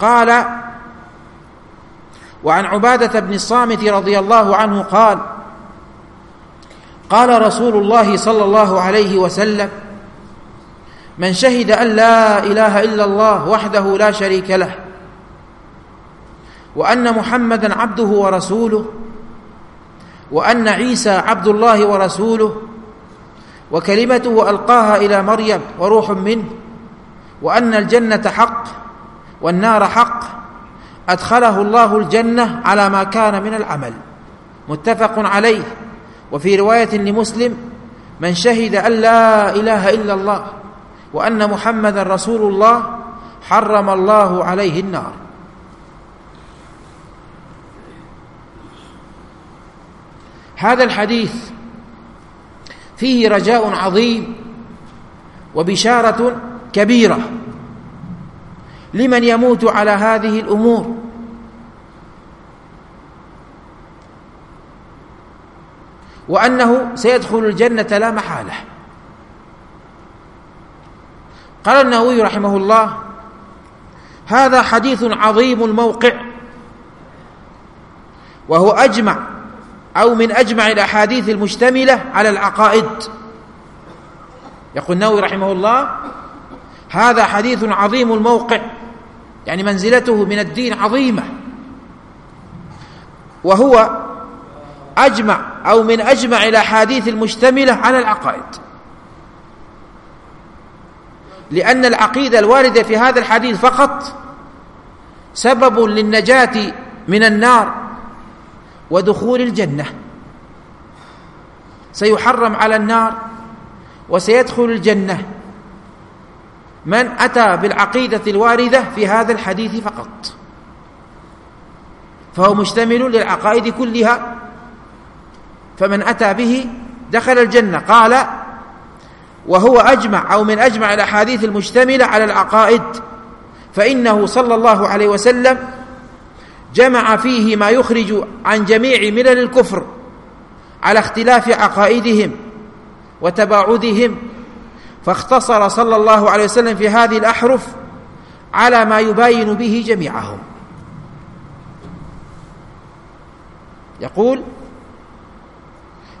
قال وعن عبادة بن الصامت رضي الله عنه قال قال رسول الله صلى الله عليه وسلم من شهد أن لا إله إلا الله وحده لا شريك له وأن محمدا عبده ورسوله وأن عيسى عبد الله ورسوله وكلمته ألقاها إلى مريم وروح منه وأن الجنة حق والنار حق. أدخله الله الجنة على ما كان من العمل. متفق عليه. وفي رواية لمسلم من شهد أن لا إله إلا الله وأن محمدا رسول الله حرم الله عليه النار. هذا الحديث فيه رجاء عظيم وبشاره كبيره لمن يموت على هذه الامور وانه سيدخل الجنه لا محاله قال النووي رحمه الله هذا حديث عظيم الموقع وهو اجمع او من اجمع الاحاديث المشتمله على العقائد يقول النووي رحمه الله هذا حديث عظيم الموقع يعني منزلته من الدين عظيمة. وهو أجمع أو من أجمع الأحاديث المشتملة على العقائد. لأن العقيدة الواردة في هذا الحديث فقط سبب للنجاة من النار ودخول الجنة. سيحرم على النار وسيدخل الجنة. من أتى بالعقيدة الواردة في هذا الحديث فقط. فهو مشتمل للعقائد كلها. فمن أتى به دخل الجنة. قال وهو أجمع أو من أجمع الأحاديث المشتملة على العقائد. فإنه صلى الله عليه وسلم جمع فيه ما يخرج عن جميع ملل الكفر على اختلاف عقائدهم وتباعدهم فاختصر صلى الله عليه وسلم في هذه الاحرف على ما يباين به جميعهم يقول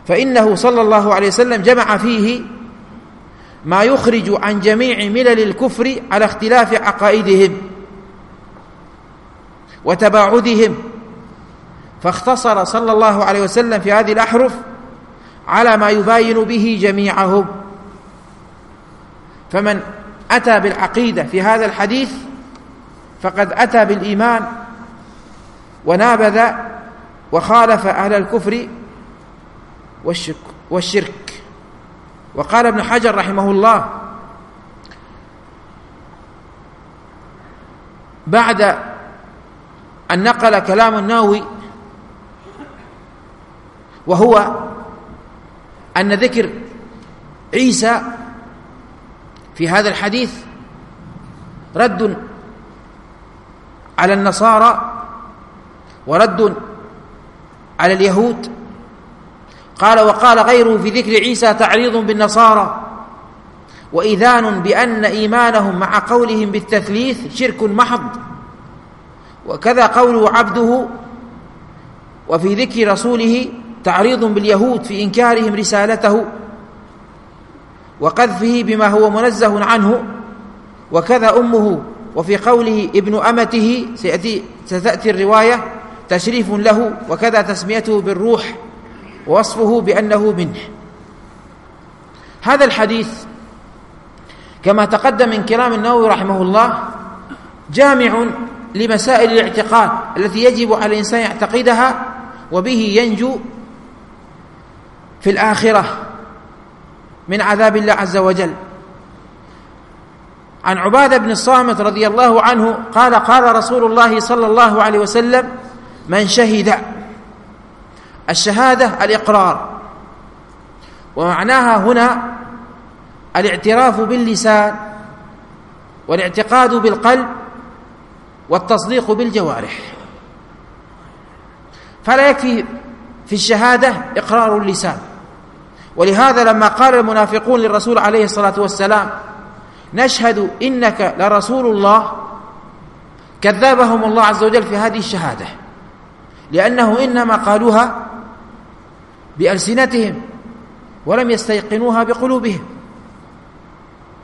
فانه صلى الله عليه وسلم جمع فيه ما يخرج عن جميع ملل الكفر على اختلاف عقائدهم وتباعدهم فاختصر صلى الله عليه وسلم في هذه الاحرف على ما يباين به جميعهم فمن اتى بالعقيده في هذا الحديث فقد اتى بالايمان ونابذ وخالف اهل الكفر والشرك والشرك وقال ابن حجر رحمه الله بعد أن نقل كلام النووي وهو أن ذكر عيسى في هذا الحديث رد على النصارى ورد على اليهود قال وقال غيره في ذكر عيسى تعريض بالنصارى واذان بان ايمانهم مع قولهم بالتثليث شرك محض وكذا قوله عبده وفي ذكر رسوله تعريض باليهود في انكارهم رسالته وقذفه بما هو منزه عنه وكذا أمه وفي قوله ابن أمته سيأتي ستأتي الرواية تشريف له وكذا تسميته بالروح ووصفه بأنه منه. هذا الحديث كما تقدم من كلام النووي رحمه الله جامع لمسائل الاعتقاد التي يجب على الإنسان يعتقدها وبه ينجو في الآخرة. من عذاب الله عز وجل. عن عبادة بن الصامت رضي الله عنه قال قال رسول الله صلى الله عليه وسلم من شهد الشهادة الإقرار ومعناها هنا الاعتراف باللسان والاعتقاد بالقلب والتصديق بالجوارح. فلا يكفي في الشهادة إقرار اللسان. ولهذا لما قال المنافقون للرسول عليه الصلاة والسلام نشهد إنك لرسول الله كذبهم الله عز وجل في هذه الشهادة لأنه إنما قالوها بألسنتهم ولم يستيقنوها بقلوبهم.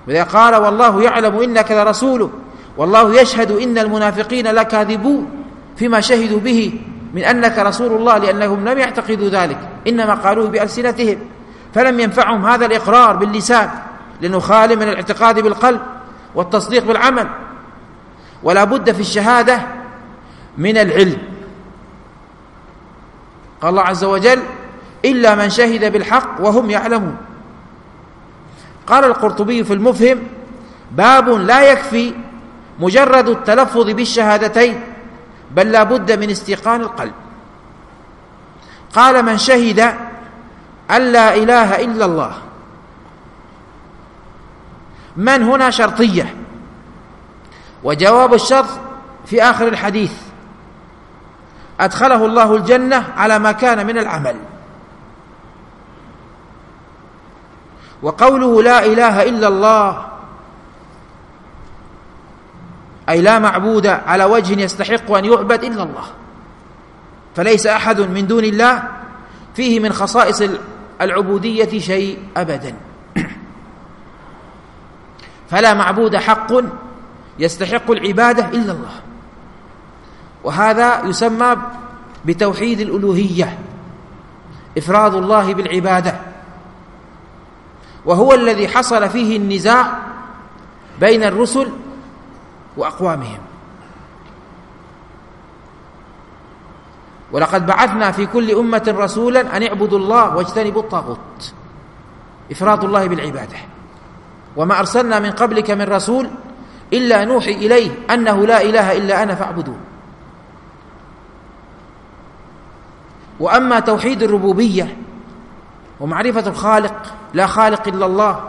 وإذا قال والله يعلم إنك لرسوله والله يشهد إن المنافقين لكاذبون فيما شهدوا به من أنك رسول الله لأنهم لم يعتقدوا ذلك إنما قالوه بألسنتهم. فلم ينفعهم هذا الإقرار باللسان لأنه خالي من الاعتقاد بالقلب والتصديق بالعمل. ولا بد في الشهادة من العلم. قال الله عز وجل إلا من شهد بالحق وهم يعلمون. قال القرطبي في المفهم باب لا يكفي مجرد التلفظ بالشهادتين بل لا بد من استيقان القلب. قال من شهد أن لا إله إلا الله. من هنا شرطية؟ وجواب الشرط في آخر الحديث. أدخله الله الجنة على ما كان من العمل. وقوله لا إله إلا الله أي لا معبود على وجه يستحق أن يعبد إلا الله. فليس أحد من دون الله فيه من خصائص العبودية شيء أبدا فلا معبود حق يستحق العبادة إلا الله وهذا يسمى بتوحيد الألوهية إفراد الله بالعبادة وهو الذي حصل فيه النزاع بين الرسل وأقوامهم ولقد بعثنا في كل أمة رسولا أن اعبدوا الله واجتنبوا الطاغوت إفراد الله بالعبادة وما أرسلنا من قبلك من رسول إلا نوحي إليه أنه لا إله إلا أنا فاعبدون وأما توحيد الربوبية ومعرفة الخالق لا خالق إلا الله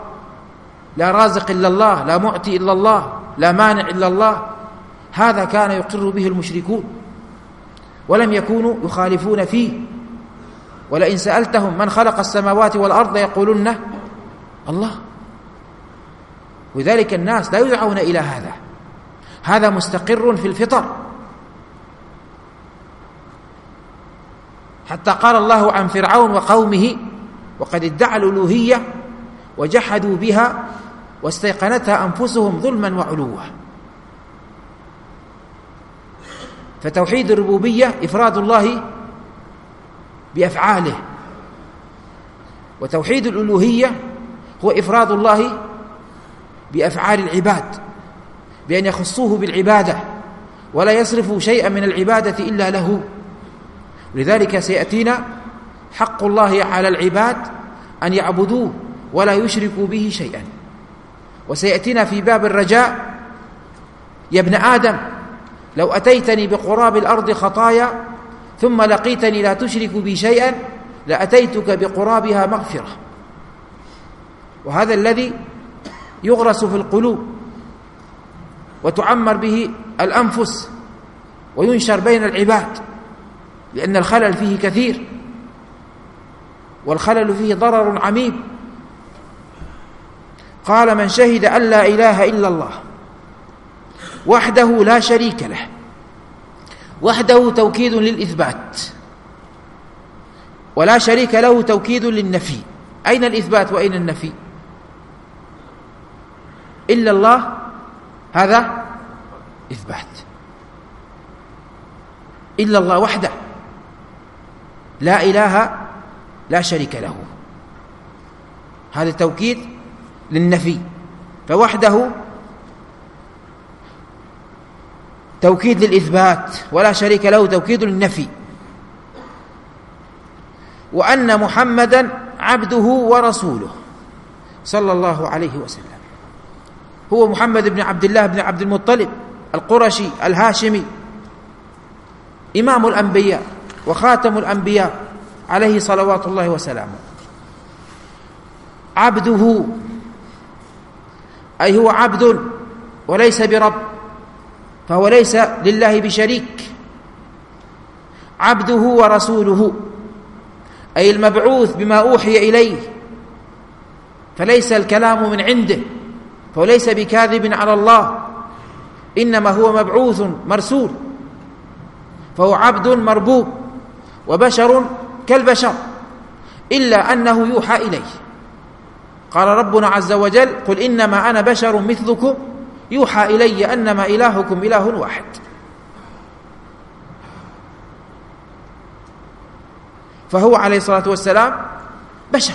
لا رازق إلا الله لا معطي إلا الله لا مانع إلا الله هذا كان يقر به المشركون ولم يكونوا يخالفون فيه ولئن سألتهم من خلق السماوات والأرض يقولون الله ولذلك الناس لا يدعون إلى هذا هذا مستقر في الفطر حتى قال الله عن فرعون وقومه وقد ادعى الألوهية وجحدوا بها واستيقنتها أنفسهم ظلما وعلوا فتوحيد الربوبية إفراد الله بأفعاله. وتوحيد الألوهية هو إفراد الله بأفعال العباد بأن يخصوه بالعبادة ولا يصرفوا شيئا من العبادة إلا له. لذلك سيأتينا حق الله على العباد أن يعبدوه ولا يشركوا به شيئا. وسيأتينا في باب الرجاء. يا ابن آدم لو أتيتني بقراب الأرض خطايا ثم لقيتني لا تشرك بي شيئا لأتيتك بقرابها مغفرة وهذا الذي يغرس في القلوب وتعمر به الأنفس وينشر بين العباد لأن الخلل فيه كثير والخلل فيه ضرر عميم قال من شهد أن لا إله إلا الله وحده لا شريك له وحده توكيد للإثبات ولا شريك له توكيد للنفي أين الإثبات وأين النفي إلا الله هذا إثبات إلا الله وحده لا إله لا شريك له هذا توكيد للنفي فوحده توكيد للإثبات ولا شريك له توكيد للنفي وأن محمدا عبده ورسوله صلى الله عليه وسلم هو محمد بن عبد الله بن عبد المطلب القرشي الهاشمي إمام الأنبياء وخاتم الأنبياء عليه صلوات الله وسلامه عبده أي هو عبد وليس برب فهو ليس لله بشريك عبده ورسوله أي المبعوث بما أوحي إليه فليس الكلام من عنده فهو ليس بكاذب على الله إنما هو مبعوث مرسول فهو عبد مربوب وبشر كالبشر إلا أنه يوحى إليه قال ربنا عز وجل قل إنما أنا بشر مثلكم يوحى إلي أنما إلهكم إله واحد. فهو عليه الصلاة والسلام بشر.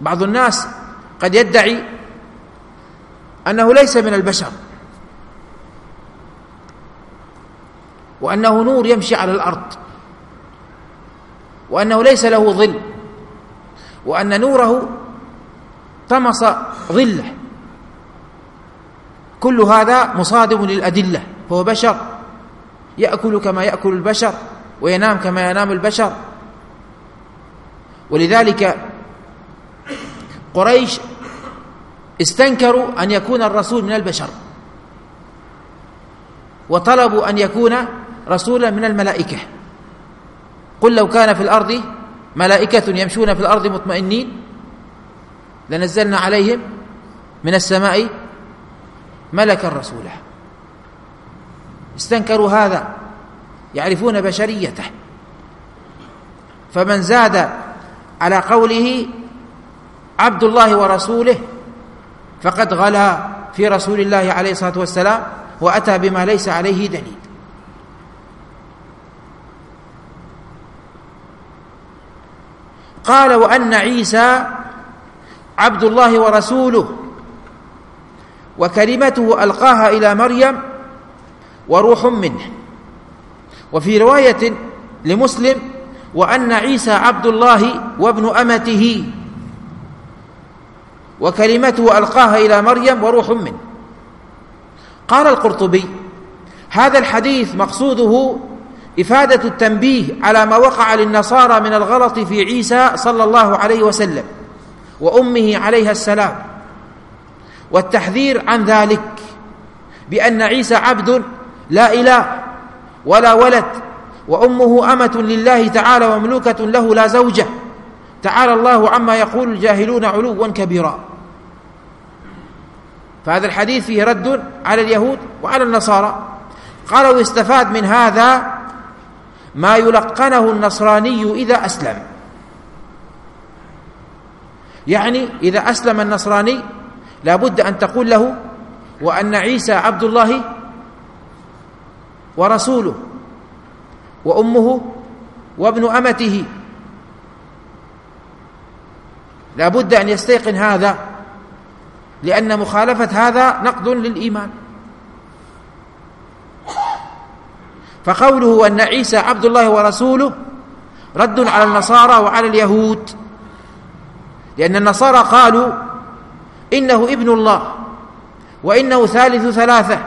بعض الناس قد يدعي أنه ليس من البشر وأنه نور يمشي على الأرض وأنه ليس له ظل وأن نوره طمس ظله. كل هذا مصادم للأدلة فهو بشر. يأكل كما يأكل البشر وينام كما ينام البشر. ولذلك قريش استنكروا أن يكون الرسول من البشر. وطلبوا أن يكون رسولا من الملائكة. قل لو كان في الأرض ملائكة يمشون في الأرض مطمئنين لنزلنا عليهم من السماء ملكا رسولا استنكروا هذا يعرفون بشريته فمن زاد على قوله عبد الله ورسوله فقد غلا في رسول الله عليه الصلاه والسلام واتى بما ليس عليه دليل قال وان عيسى عبد الله ورسوله وكلمته القاها الى مريم وروح منه وفي روايه لمسلم وان عيسى عبد الله وابن امته وكلمته القاها الى مريم وروح منه قال القرطبي هذا الحديث مقصوده افاده التنبيه على ما وقع للنصارى من الغلط في عيسى صلى الله عليه وسلم وامه عليها السلام والتحذير عن ذلك بأن عيسى عبد لا إله ولا ولد وأمه أمة لله تعالى ومملوكه له لا زوجة. تعالى الله عما يقول الجاهلون علوا كبيرا. فهذا الحديث فيه رد على اليهود وعلى النصارى. قالوا يستفاد من هذا ما يلقنه النصراني إذا أسلم. يعني إذا أسلم النصراني لا بد أن تقول له وأن عيسى عبد الله ورسوله وأمه وابن أمته. لا بد أن يستيقن هذا لأن مخالفة هذا نقض للإيمان. فقوله أن عيسى عبد الله ورسوله رد على النصارى وعلى اليهود لأن النصارى قالوا انه ابن الله وانه ثالث ثلاثه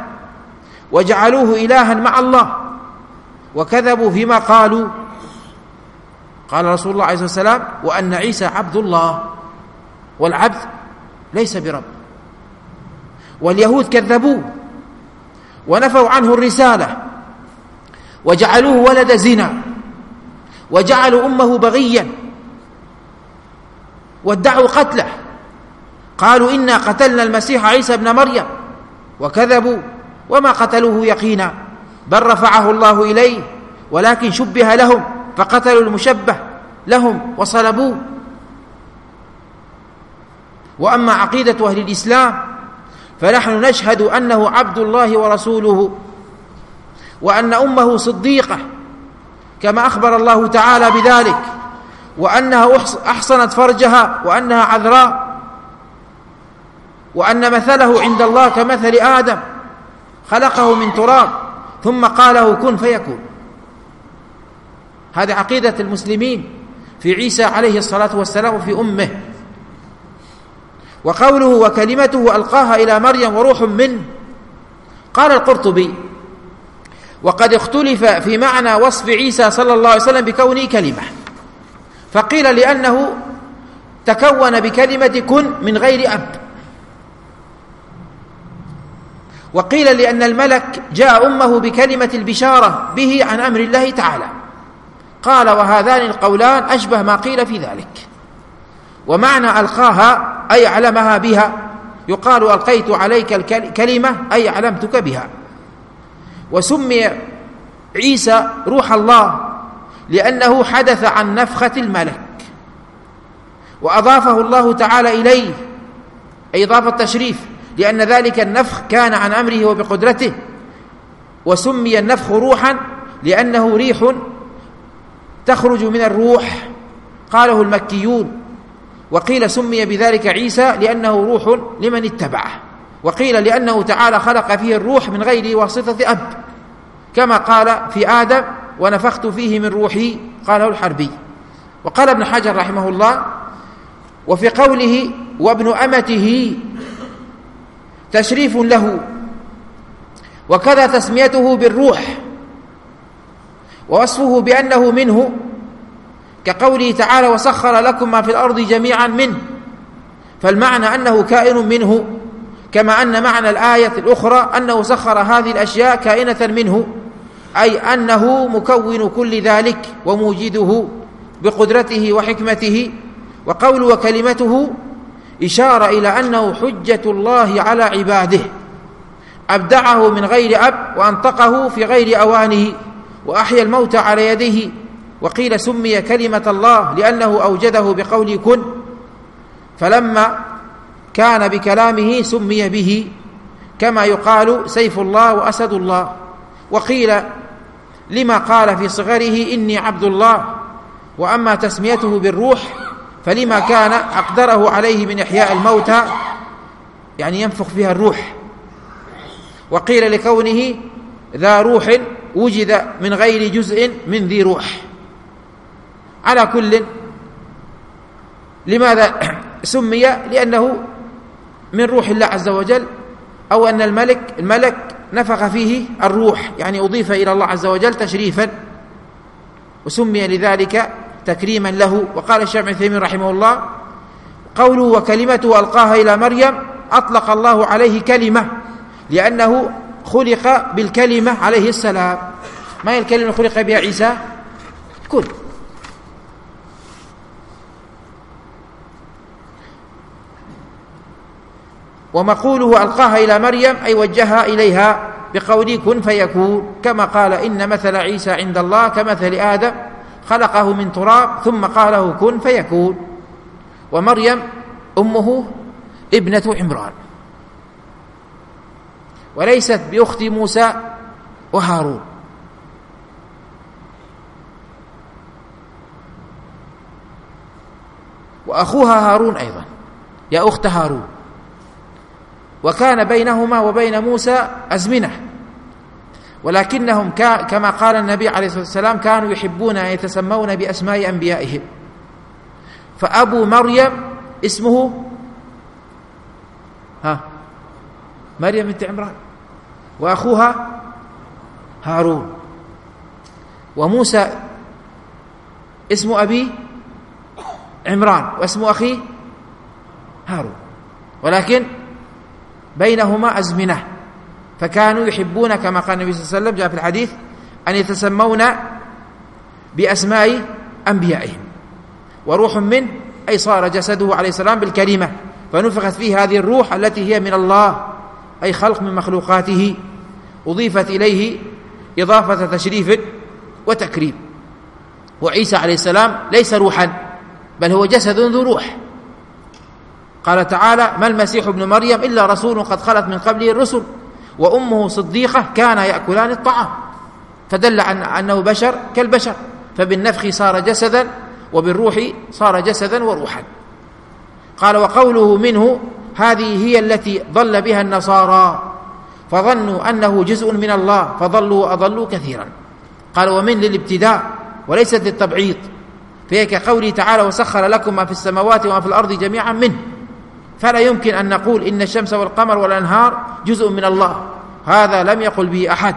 وجعلوه الها مع الله وكذبوا فيما قالوا قال رسول الله عليه الصلاه والسلام وان عيسى عبد الله والعبد ليس برب واليهود كذبوه ونفوا عنه الرساله وجعلوه ولد زنا وجعلوا امه بغيا وادعوا قتله قالوا إنا قتلنا المسيح عيسى ابن مريم وكذبوا وما قتلوه يقينا بل رفعه الله إليه ولكن شبه لهم فقتلوا المشبه لهم وصلبوه. وأما عقيدة أهل الإسلام فنحن نشهد أنه عبد الله ورسوله وأن أمه صديقة كما أخبر الله تعالى بذلك وأنها أحصنت فرجها وأنها عذراء. وأن مثله عند الله كمثل آدم خلقه من تراب ثم قال له كن فيكون. هذه عقيدة المسلمين في عيسى عليه الصلاة والسلام وفي أمه. وقوله وكلمته ألقاها إلى مريم وروح منه قال القرطبي وقد اختلف في معنى وصف عيسى صلى الله عليه وسلم بكونه كلمة. فقيل لأنه تكون بكلمة كن من غير أب. وقيل لأن الملك جاء أمه بكلمة البشارة به عن أمر الله تعالى. قال وهذان القولان أشبه ما قيل في ذلك. ومعنى ألقاها أي علمها بها يقال ألقيت عليك الكلمة أي علمتك بها. وسمي عيسى روح الله لأنه حدث عن نفخة الملك. وأضافه الله تعالى إليه أي إضافة تشريف لأن ذلك النفخ كان عن أمره وبقدرته وسمي النفخ روحا لأنه ريح تخرج من الروح قاله المكيون وقيل سمي بذلك عيسى لأنه روح لمن اتبعه وقيل لأنه تعالى خلق فيه الروح من غير واسطة أب كما قال في آدم ونفخت فيه من روحي قاله الحربي وقال ابن حجر رحمه الله وفي قوله وابن أمته تشريف له وكذا تسميته بالروح ووصفه بأنه منه كقوله تعالى وسخر لكم ما في الأرض جميعا منه فالمعنى أنه كائن منه كما أن معنى الآية الأخرى أنه سخر هذه الأشياء كائنة منه أي أنه مكون كل ذلك وموجده بقدرته وحكمته وقول وكلمته إشارة إلى أنه حجة الله على عباده. أبدعه من غير أب وأنطقه في غير أوانه وأحيا الموت على يديه وقيل سمي كلمة الله لأنه أوجده بقول كن. فلما كان بكلامه سمي به كما يقال سيف الله وأسد الله. وقيل لما قال في صغره إني عبد الله وأما تسميته بالروح فلما كان أقدره عليه من إحياء الموتى يعني ينفخ فيها الروح وقيل لكونه ذا روح وجد من غير جزء من ذي روح على كل لماذا سمي لأنه من روح الله عز وجل أو أن الملك الملك نفخ فيه الروح يعني أضيف إلى الله عز وجل تشريفا وسمي لذلك تكريما له. وقال الشيخ ابن عثيمين رحمه الله قوله وكلمته ألقاها إلى مريم أطلق الله عليه كلمة لأنه خلق بالكلمة عليه السلام. ما هي الكلمة خلق بها عيسى؟ كن ومقوله ألقاها إلى مريم أي وجهها إليها بقول كن فيكون كما قال إن مثل عيسى عند الله كمثل آدم. خلقه من تراب ثم قال له كن فيكون ومريم أمه ابنة عمران وليست بأخت موسى وهارون وأخوها هارون أيضا يا أخت هارون وكان بينهما وبين موسى أزمنة ولكنهم كما قال النبي عليه الصلاة والسلام كانوا يحبون أن يتسمون بأسماء أنبيائهم. فأبو مريم اسمه ها مريم بنت عمران وأخوها هارون وموسى اسم أبي عمران واسم أخيه هارون. ولكن بينهما أزمنة. فكانوا يحبون كما قال النبي صلى الله عليه وسلم جاء في الحديث أن يتسمون بأسماء أنبيائهم وروح منه أي صار جسده عليه السلام بالكلمة فنفخت فيه هذه الروح التي هي من الله أي خلق من مخلوقاته أضيفت إليه إضافة تشريف وتكريم وعيسى عليه السلام ليس روحا بل هو جسد ذو روح قال تعالى ما المسيح ابن مريم إلا رسول قد خلت من قبله الرسل وأمه صديقة كان يأكلان الطعام فدل عن أنه بشر كالبشر فبالنفخ صار جسدا وبالروح صار جسدا وروحا قال وقوله منه هذه هي التي ضل بها النصارى فظنوا أنه جزء من الله فضلوا وأضلوا كثيرا قال ومن للابتداء وليست للتبعيض فهي كقوله تعالى وسخر لكم ما في السماوات وما في الأرض جميعا منه فلا يمكن أن نقول إن الشمس والقمر والأنهار جزء من الله هذا لم يقل به أحد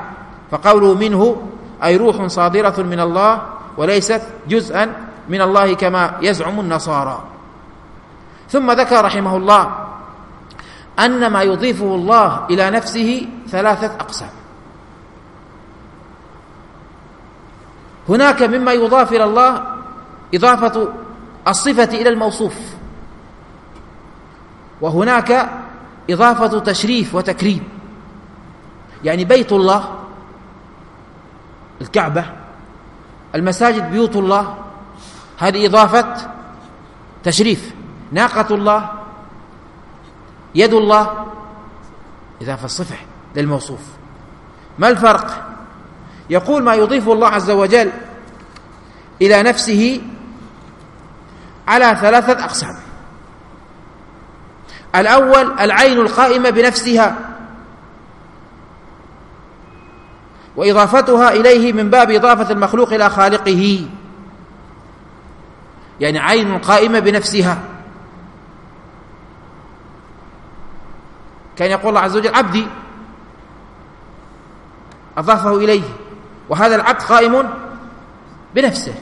فقوله منه أي روح صادرة من الله وليست جزءا من الله كما يزعم النصارى ثم ذكر رحمه الله أن ما يضيفه الله إلى نفسه ثلاثة أقسام هناك مما يضاف إلى الله إضافة الصفة إلى الموصوف وهناك إضافة تشريف وتكريم يعني بيت الله الكعبة المساجد بيوت الله هذه إضافة تشريف ناقة الله يد الله إضافة صفة للموصوف ما الفرق يقول ما يضيف الله عز وجل إلى نفسه على ثلاثة أقسام الأول العين القائمة بنفسها وإضافتها إليه من باب إضافة المخلوق إلى خالقه يعني عين قائمة بنفسها كان يقول الله عز وجل عبدي أضافه إليه وهذا العبد قائم بنفسه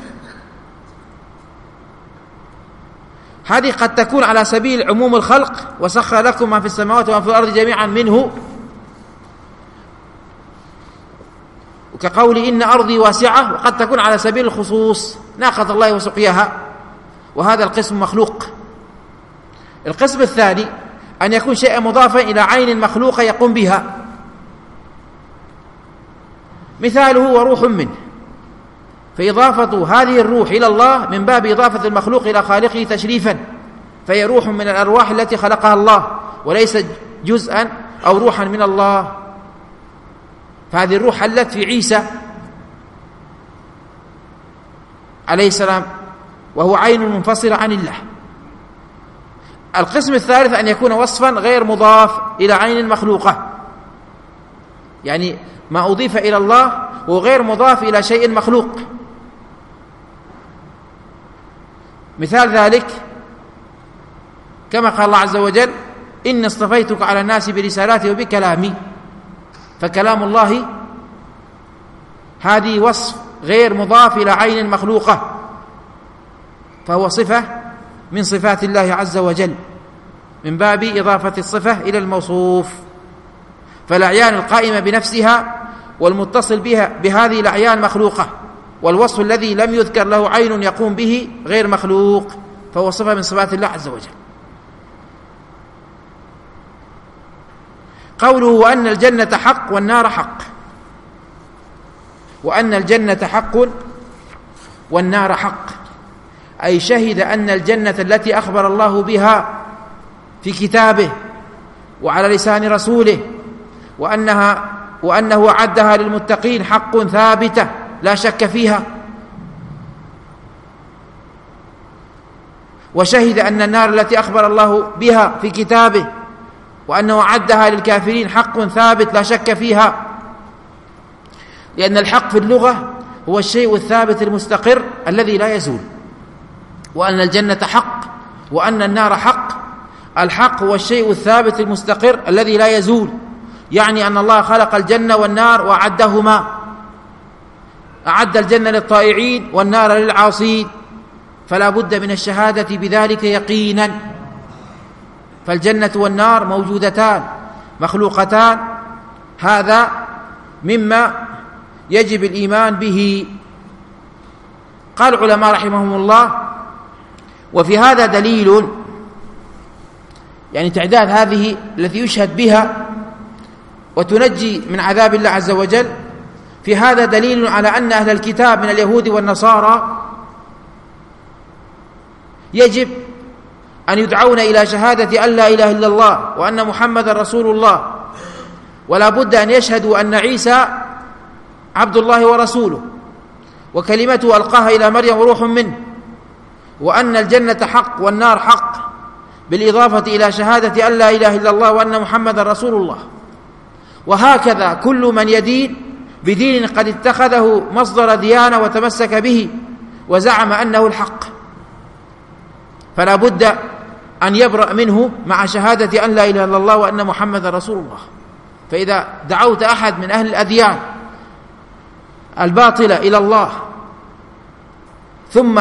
هذه قد تكون على سبيل عموم الخلق وسخر لكم ما في السماوات وما في الأرض جميعا منه. وكقول إن أرضي واسعة وقد تكون على سبيل الخصوص. ناقة الله وسقياها. وهذا القسم مخلوق. القسم الثاني أن يكون شيئا مضافا إلى عين مخلوقة يقوم بها. مثاله وروح منه. فإضافة هذه الروح إلى الله من باب إضافة المخلوق إلى خالقه تشريفا فهي روح من الأرواح التي خلقها الله وليس جزءا أو روحا من الله. فهذه الروح حلت في عيسى عليه السلام وهو عين منفصلة عن الله. القسم الثالث أن يكون وصفا غير مضاف إلى عين مخلوقة يعني ما أضيف إلى الله وغير مضاف إلى شيء مخلوق مثال ذلك كما قال الله عز وجل إن اصطفيتك على الناس برسالاتي وبكلامي فكلام الله هذه وصف غير مضاف إلى عين مخلوقة فهو صفة من صفات الله عز وجل من باب إضافة الصفة إلى الموصوف فالأعيان القائمة بنفسها والمتصل بها بهذه الأعيان مخلوقة. والوصف الذي لم يذكر له عين يقوم به غير مخلوق فهو صفة من صفات الله عز وجل قوله وأن الجنة حق والنار حق وأن الجنة حق والنار حق أي شهد أن الجنة التي أخبر الله بها في كتابه وعلى لسان رسوله وأنها وأنه أعدها للمتقين حق ثابتة لا شك فيها. وشهد أن النار التي أخبر الله بها في كتابه وأنه أعدها للكافرين حق ثابت لا شك فيها لأن الحق في اللغة هو الشيء الثابت المستقر الذي لا يزول وأن الجنة حق وأن النار حق. الحق هو الشيء الثابت المستقر الذي لا يزول يعني أن الله خلق الجنة والنار وأعدهما. أعد الجنة للطائعين والنار للعاصين. فلا بد من الشهادة بذلك يقينا. فالجنة والنار موجودتان مخلوقتان. هذا مما يجب الإيمان به. قال العلماء رحمهم الله وفي هذا دليل يعني تعداد هذه التي يشهد بها وتنجي من عذاب الله عز وجل في هذا دليل على أن أهل الكتاب من اليهود والنصارى يجب أن يدعون إلى شهادة أن لا إله إلا الله وأن محمد رسول الله. ولا بد أن يشهدوا أن عيسى عبد الله ورسوله. وكلمته ألقاها إلى مريم روح منه. وأن الجنة حق والنار حق بالإضافة إلى شهادة أن لا إله إلا الله وأن محمد رسول الله. وهكذا كل من يدين بدين قد اتخذه مصدر ديانة وتمسك به وزعم أنه الحق. فلا بد أن يبرأ منه مع شهادة أن لا إله إلا الله وأن محمد رسول الله. فإذا دعوت أحد من أهل الأديان الباطلة إلى الله ثم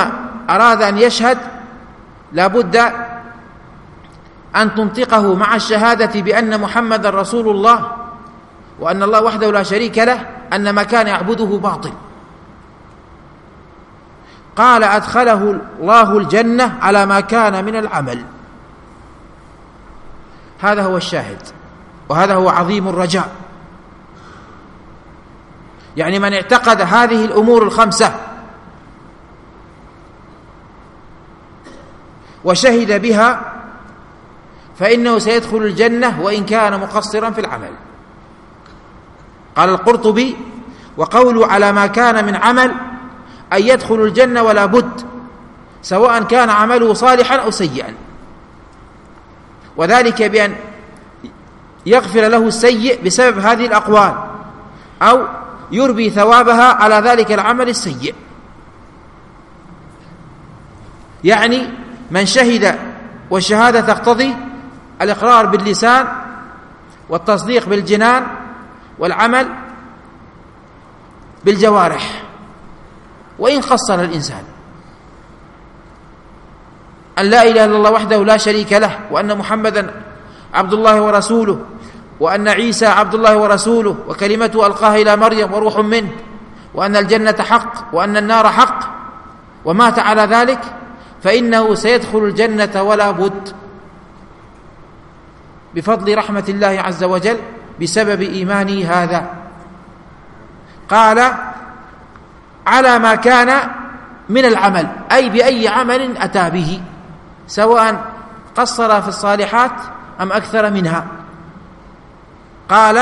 أراد أن يشهد لا بد أن تنطقه مع الشهادة بأن محمد رسول الله. وأن الله وحده لا شريك له أن ما كان يعبده باطل قال أدخله الله الجنة على ما كان من العمل هذا هو الشاهد وهذا هو عظيم الرجاء يعني من اعتقد هذه الامور الخمسه وشهد بها فانه سيدخل الجنه وان كان مقصرا في العمل قال القرطبي وقول على ما كان من عمل ان يدخل الجنه ولا بد سواء كان عمله صالحا او سيئا وذلك بان يغفر له السيء بسبب هذه الاقوال او يربي ثوابها على ذلك العمل السيء يعني من شهد والشهاده تقتضي الاقرار باللسان والتصديق بالجنان والعمل بالجوارح وإن قصر الإنسان. أن لا إله إلا الله وحده لا شريك له وأن محمدا عبد الله ورسوله وأن عيسى عبد الله ورسوله وكلمته ألقاها إلى مريم وروح منه وأن الجنة حق وأن النار حق ومات على ذلك فإنه سيدخل الجنة ولا بد. بفضل رحمة الله عز وجل بسبب إيمانه هذا قال على ما كان من العمل أي بأي عمل أتى به سواء قصر في الصالحات أم أكثر منها قال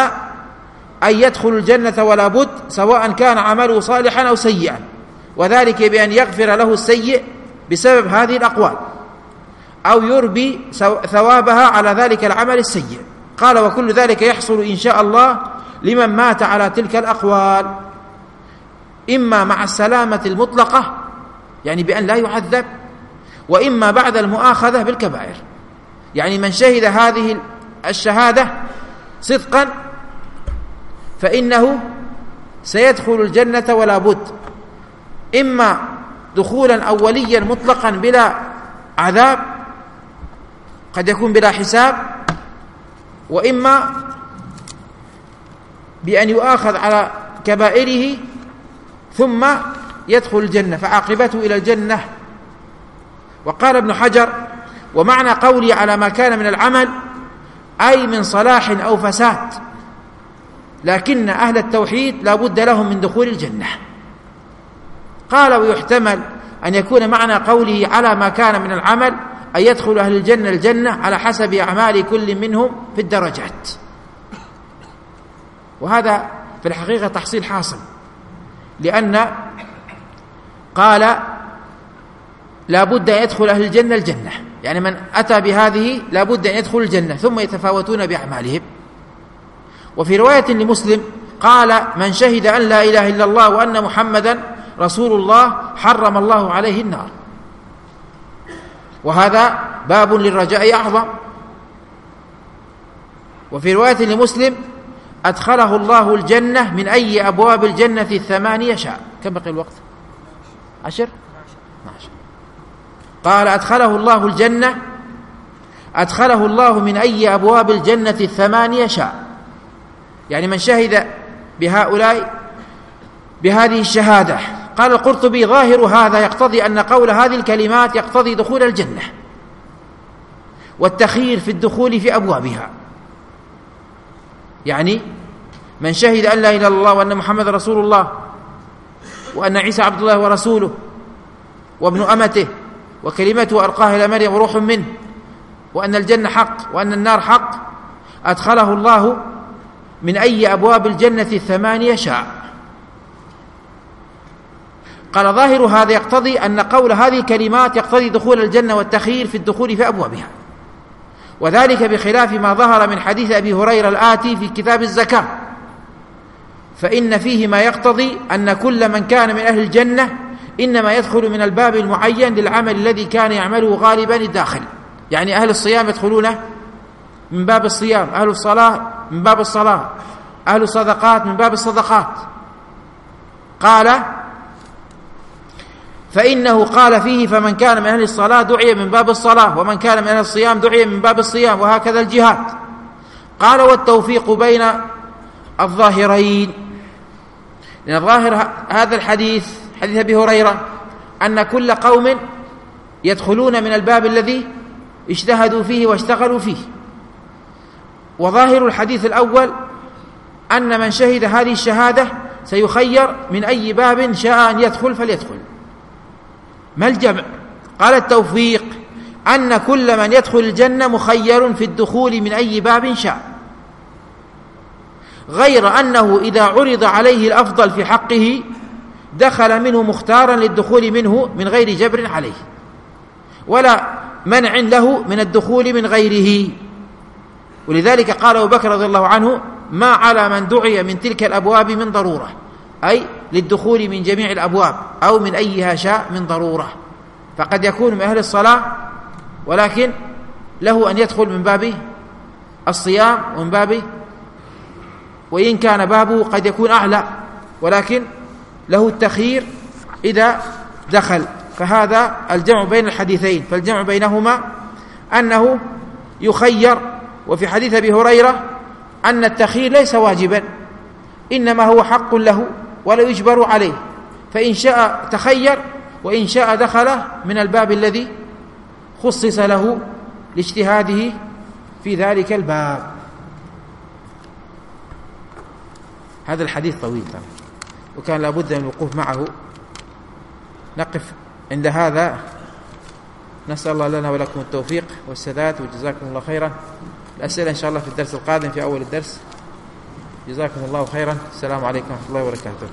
أن يدخل الجنة ولا بد سواء كان عمله صالحا أو سيئا وذلك بأن يغفر له السيء بسبب هذه الأقوال أو يربي ثوابها على ذلك العمل السيء قال وكل ذلك يحصل إن شاء الله لمن مات على تلك الأقوال إما مع السلامة المطلقة يعني بأن لا يعذب وإما بعد المؤاخذة بالكبائر يعني من شهد هذه الشهادة صدقا فإنه سيدخل الجنة ولا بد إما دخولا أوليا مطلقا بلا عذاب قد يكون بلا حساب وإما بأن يؤاخذ على كبائره ثم يدخل الجنة فعاقبته إلى الجنة وقال ابن حجر ومعنى قولي على ما كان من العمل أي من صلاح أو فساد لكن أهل التوحيد لا بد لهم من دخول الجنة قال ويحتمل أن يكون معنى قوله على ما كان من العمل أن يدخل أهل الجنة الجنة على حسب أعمال كل منهم في الدرجات وهذا في الحقيقة تحصيل حاصل لأن قال لا بد أن يدخل أهل الجنة الجنة يعني من أتى بهذه لا بد أن يدخل الجنة ثم يتفاوتون بأعمالهم وفي رواية لمسلم قال من شهد أن لا إله إلا الله وأن محمدا رسول الله حرم الله عليه النار وهذا باب للرجاء أعظم. وفي رواية لمسلم أدخله الله الجنة من أي أبواب الجنة الثمانية شاء كم بقي الوقت؟ عشر؟ قال أدخله الله الجنة أدخله الله من أي أبواب الجنة الثمانية شاء يعني من شهد بهؤلاء بهذه الشهادة قال القرطبي ظاهر هذا يقتضي أن قول هذه الكلمات يقتضي دخول الجنة والتخيير في الدخول في أبوابها. يعني من شهد أن لا إله إلا الله وأن محمد رسول الله وأن عيسى عبد الله ورسوله وابن أمته وكلمته ألقاها إلى مريم وروح منه وأن الجنة حق وأن النار حق أدخله الله من أي أبواب الجنة الثمانية شاء. قال ظاهر هذا يقتضي أن قول هذه الكلمات يقتضي دخول الجنة والتخيير في الدخول في أبوابها. وذلك بخلاف ما ظهر من حديث أبي هريرة الآتي في كتاب الزكاة. فإن فيه ما يقتضي أن كل من كان من أهل الجنة إنما يدخل من الباب المعين للعمل الذي كان يعمله غالبا الداخل. يعني أهل الصيام يدخلون من باب الصيام أهل الصلاة من باب الصلاة أهل الصدقات من باب الصدقات. قال فإنه قال فيه فمن كان من أهل الصلاة دعي من باب الصلاة ومن كان من أهل الصيام دعي من باب الصيام وهكذا الجهاد. قال والتوفيق بين الظاهرين. لأن ظاهر هذا الحديث حديث أبي هريرة أن كل قوم يدخلون من الباب الذي اجتهدوا فيه واشتغلوا فيه. وظاهر الحديث الأول أن من شهد هذه الشهادة سيخير من أي باب شاء أن يدخل فليدخل. ما الجمع قال التوفيق أن كل من يدخل الجنة مخير في الدخول من أي باب شاء غير أنه إذا عرض عليه الأفضل في حقه دخل منه مختارا للدخول منه من غير جبر عليه ولا منع له من الدخول من غيره ولذلك قال أبو بكر رضي الله عنه ما على من دعي من تلك الأبواب من ضرورة أي للدخول من جميع الأبواب أو من أيها شاء من ضرورة فقد يكون من أهل الصلاة ولكن له أن يدخل من باب الصيام ومن باب وإن كان بابه قد يكون أعلى ولكن له التخيير إذا دخل فهذا الجمع بين الحديثين فالجمع بينهما أنه يخير وفي حديث أبي هريرة أن التخيير ليس واجبا إنما هو حق له ولا يجبر عليه. فإن شاء تخير وإن شاء دخل من الباب الذي خصص له لاجتهاده في ذلك الباب. هذا الحديث طويل طبعا وكان لابد من الوقوف معه. نقف عند هذا. نسأل الله لنا ولكم التوفيق والسداد وجزاكم الله خيرا. الأسئلة إن شاء الله في الدرس القادم في أول الدرس. jazakum اllahu khayra asalaamu calaykum wxat ullahi barakaatu